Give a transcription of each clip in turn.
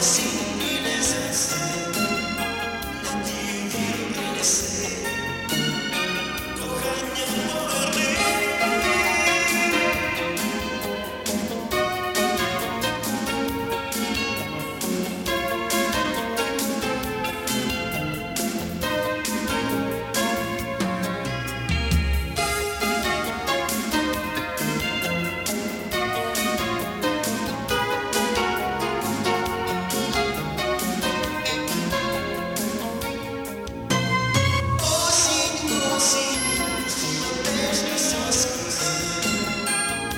see.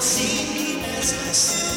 see me as I see.